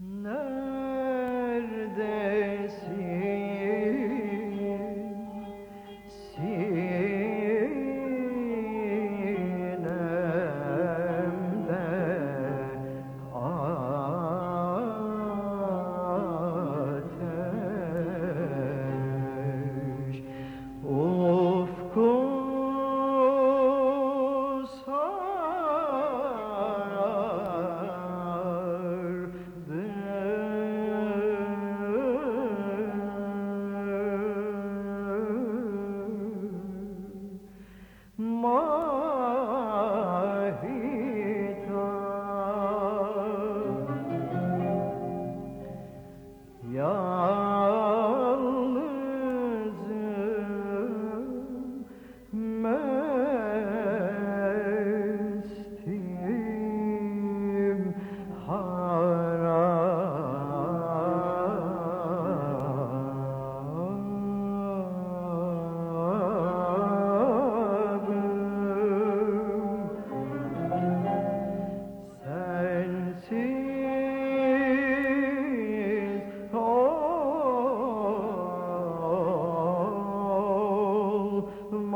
Neredesin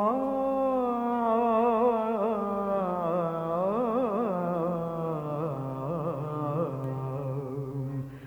olmaz